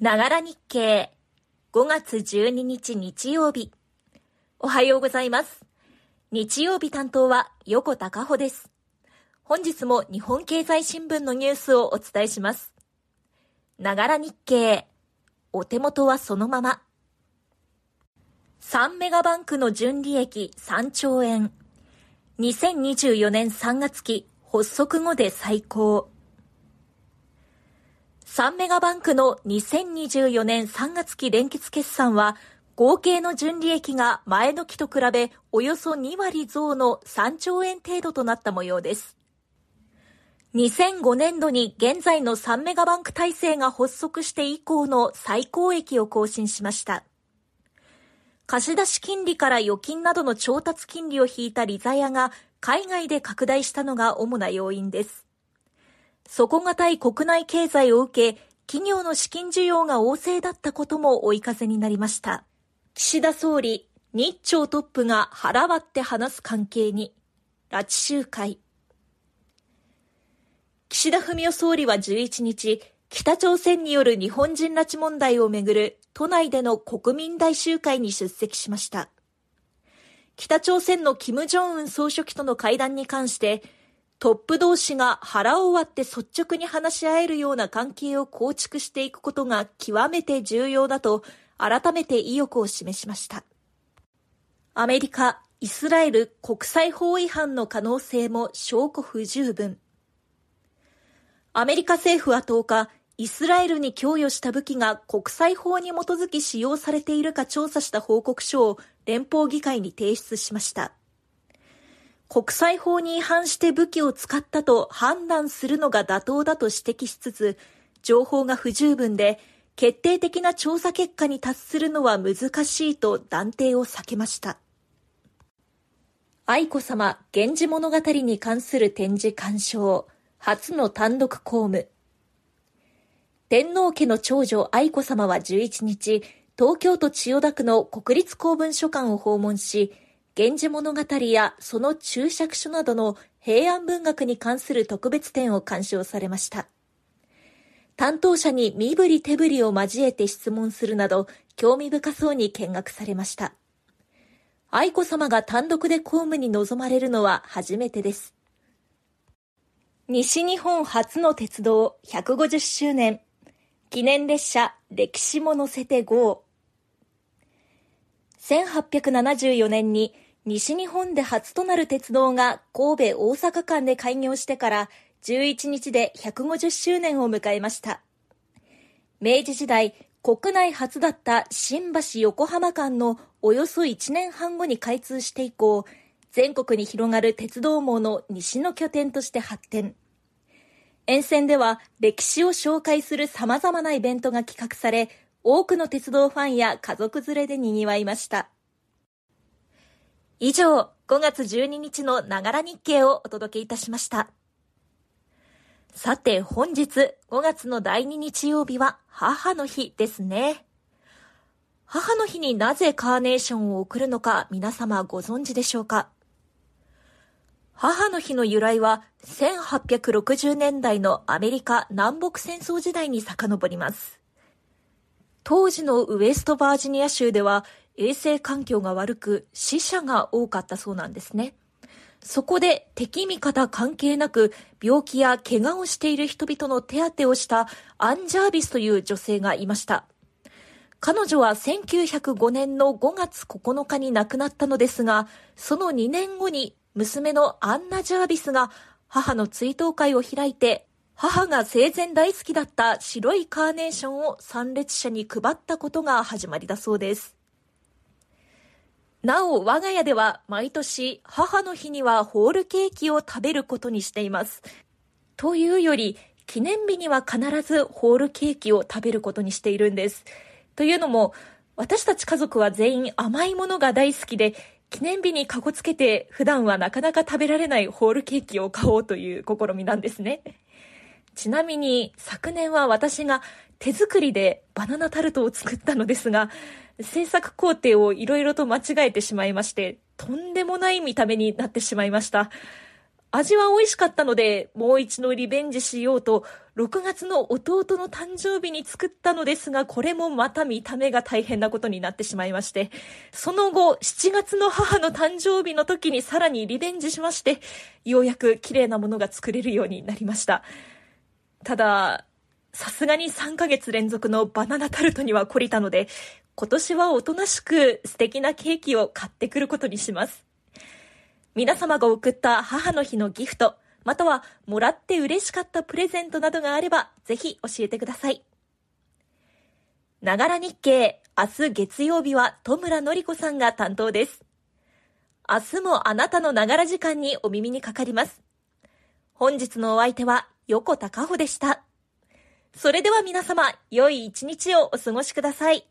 ながら日経5月12日日曜日。おはようございます。日曜日担当は横田かほです。本日も日本経済新聞のニュースをお伝えします。ながら日経。お手元はそのまま。3メガバンクの純利益3兆円。2024年3月期発足後で最高。3メガバンクの2024年3月期連結決算は、合計の純利益が前の期と比べおよそ2割増の3兆円程度となった模様です。2005年度に現在の3メガバンク体制が発足して以降の最高益を更新しました。貸出金利から預金などの調達金利を引いた利ザヤが海外で拡大したのが主な要因です。底堅い国内経済を受け、企業の資金需要が旺盛だったことも追い風になりました。岸田総理、日朝トップが腹割って話す関係に、拉致集会。岸田文雄総理は11日、北朝鮮による日本人拉致問題をめぐる都内での国民大集会に出席しました。北朝鮮の金正恩総書記との会談に関して、トップ同士が腹を割って率直に話し合えるような関係を構築していくことが極めて重要だと改めて意欲を示しました。アメリカ、イスラエル国際法違反の可能性も証拠不十分。アメリカ政府は10日、イスラエルに供与した武器が国際法に基づき使用されているか調査した報告書を連邦議会に提出しました。国際法に違反して武器を使ったと判断するのが妥当だと指摘しつつ、情報が不十分で、決定的な調査結果に達するのは難しいと断定を避けました。愛子さま源氏物語に関する展示鑑賞、初の単独公務。天皇家の長女愛子さまは11日、東京都千代田区の国立公文書館を訪問し、源氏物語やその注釈書などの平安文学に関する特別展を鑑賞されました。担当者に身振り手振りを交えて質問するなど、興味深そうに見学されました。愛子さまが単独で公務に臨まれるのは初めてです。西日本初の鉄道150周年記念列車歴史も乗せて GO 1874年に西日本で初となる鉄道が神戸大阪間で開業してから11日で150周年を迎えました。明治時代、国内初だった新橋横浜間のおよそ1年半後に開通して以降、全国に広がる鉄道網の西の拠点として発展。沿線では歴史を紹介する様々なイベントが企画され、多くの鉄道ファンや家族連れで賑わいました。以上、5月12日のながら日経をお届けいたしました。さて、本日5月の第2日曜日は母の日ですね。母の日になぜカーネーションを贈るのか皆様ご存知でしょうか？母の日の由来は1860年代のアメリカ南北戦争時代に遡ります。当時のウエストバージニア州では衛生環境が悪く死者が多かったそうなんですね。そこで敵味方関係なく病気や怪我をしている人々の手当てをしたアンジャービスという女性がいました。彼女は1905年の5月9日に亡くなったのですが、その2年後に娘のアンナ・ジャービスが母の追悼会を開いて母が生前大好きだった白いカーネーションを参列者に配ったことが始まりだそうです。なお、我が家では毎年母の日にはホールケーキを食べることにしています。というより、記念日には必ずホールケーキを食べることにしているんです。というのも、私たち家族は全員甘いものが大好きで、記念日にかこつけて普段はなかなか食べられないホールケーキを買おうという試みなんですね。ちなみに昨年は私が手作りでバナナタルトを作ったのですが、制作工程をいろいろと間違えてしまいまして、とんでもない見た目になってしまいました。味は美味しかったので、もう一度リベンジしようと、6月の弟の誕生日に作ったのですが、これもまた見た目が大変なことになってしまいまして、その後、7月の母の誕生日の時にさらにリベンジしまして、ようやく綺麗なものが作れるようになりました。ただ、さすがに3ヶ月連続のバナナタルトには懲りたので、今年はおとなしく素敵なケーキを買ってくることにします。皆様が送った母の日のギフト、またはもらって嬉しかったプレゼントなどがあれば、ぜひ教えてください。ながら日経、明日月曜日は戸村のり子さんが担当です。明日もあなたのながら時間にお耳にかかります。本日のお相手は横田かほでした。それでは皆様、良い一日をお過ごしください。